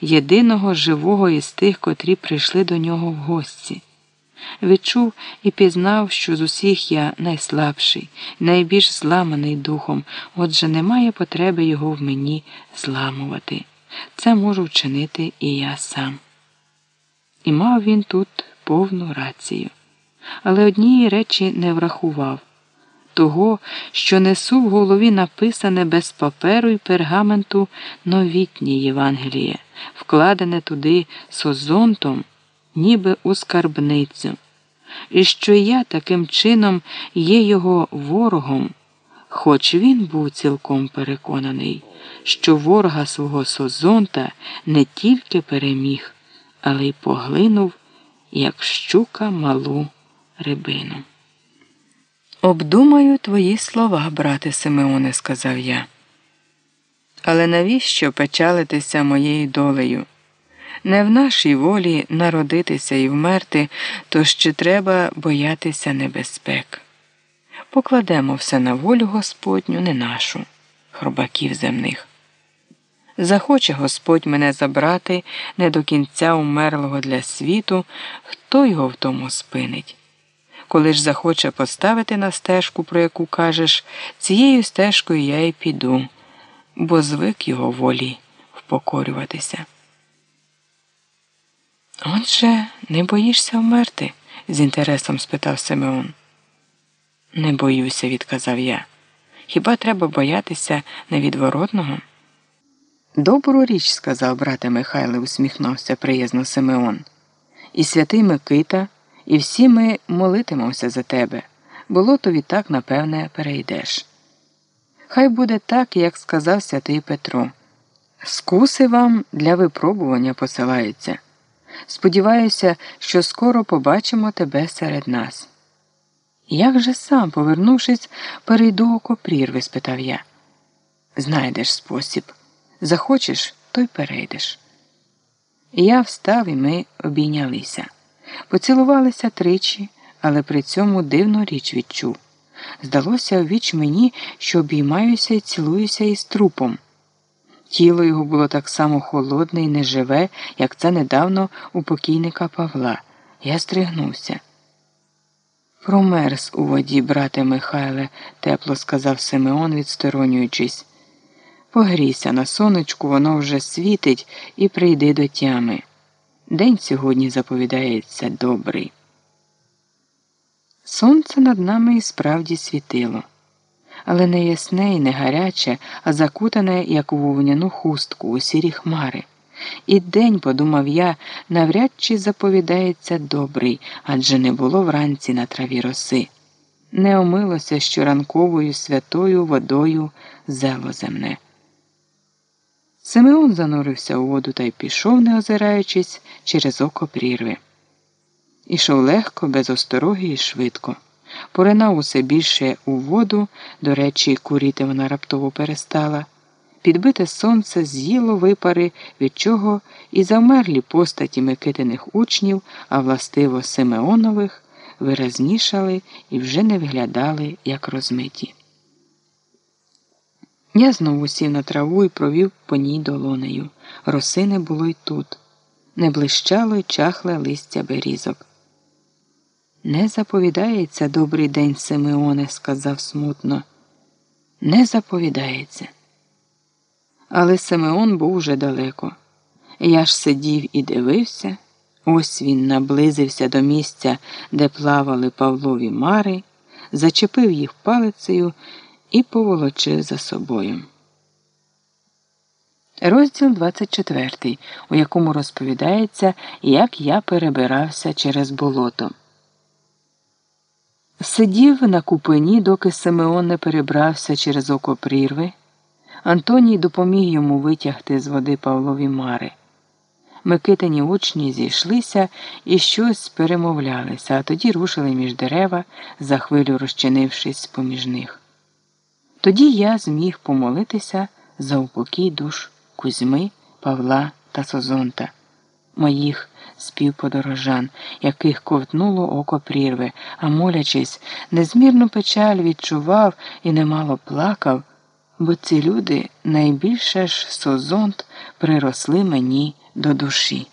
єдиного живого із тих, котрі прийшли до нього в гості. Відчув і пізнав, що з усіх я найслабший, найбільш зламаний духом, отже, немає потреби його в мені зламувати. Це можу вчинити і я сам. І мав він тут повну рацію. Але однієї речі не врахував того, що несу в голові написане без паперу й пергаменту новітнє Євангеліє, вкладене туди созонтом, ніби у скарбницю, і що я таким чином є його ворогом, хоч він був цілком переконаний, що ворога свого созонта не тільки переміг, але й поглинув, як щука малу рибину. Обдумаю твої слова, брате Симеоне, сказав я. Але навіщо печалитися моєю долею? Не в нашій волі народитися і вмерти, то ще треба боятися небезпек. Покладемо все на волю Господню, не нашу, хробаків земних. Захоче Господь мене забрати не до кінця умерлого для світу, хто його в тому спинить? Коли ж захоче поставити на стежку, про яку кажеш, цією стежкою я й піду, бо звик його волі впокорюватися. Отже, не боїшся вмерти? з інтересом спитав Симеон. Не боюся, відказав я. Хіба треба боятися невідворотного? Добру річ, сказав брате Михайле, усміхнувся приязно Симеон. І святий Микита, і всі ми молитимемося за тебе. Було то відтак, напевне, перейдеш. Хай буде так, як сказав святий Петро. Скуси вам для випробування посилаються. Сподіваюся, що скоро побачимо тебе серед нас. Як же сам, повернувшись, перейду око прірви? спитав я. Знайдеш спосіб. Захочеш, то й перейдеш. Я встав, і ми обійнялися. Поцілувалися тричі, але при цьому дивну річ відчув. Здалося віч мені, що обіймаюся і цілуюся із трупом. Тіло його було так само холодне і неживе, як це недавно у покійника Павла. Я стригнувся. Промерз у воді, брате Михайле, тепло сказав Симеон, відсторонюючись. Погрійся на сонечку, воно вже світить і прийди до тями. День сьогодні заповідається добрий. Сонце над нами і справді світило, але не ясне і не гаряче, а закутане, як у вовняну хустку, у сірі хмари. І день, подумав я, навряд чи заповідається добрий, адже не було вранці на траві роси. Не омилося щоранковою святою водою зело земне. Симеон занурився у воду та й пішов, не озираючись, через око прірви. Ішов легко, без остороги і швидко. Поринав усе більше у воду, до речі, куріти вона раптово перестала. Підбите сонце з'їло випари, від чого і завмерлі постаті Микитиних учнів, а властиво Симеонових, виразнішали і вже не виглядали, як розмиті. Я знову сів на траву і провів по ній долонею. Роси не було й тут. Не блищало й чахле листя берізок. Не заповідається добрий день, Симеоне, сказав смутно. Не заповідається. Але Симеон був уже далеко. Я ж сидів і дивився. Ось він наблизився до місця, де плавали Павлові мари, зачепив їх палицею і поволочив за собою. Розділ 24, у якому розповідається, як я перебирався через болото. Сидів на купині, доки Симеон не перебрався через око прірви. Антоній допоміг йому витягти з води Павлові мари. Микитині учні зійшлися і щось перемовлялися, а тоді рушили між дерева, за хвилю розчинившись поміж них. Тоді я зміг помолитися за упокій душ Кузьми, Павла та Созонта, моїх співподорожан, яких ковтнуло око прірви, а молячись, незмірну печаль відчував і немало плакав, бо ці люди найбільше ж Созонт приросли мені до душі.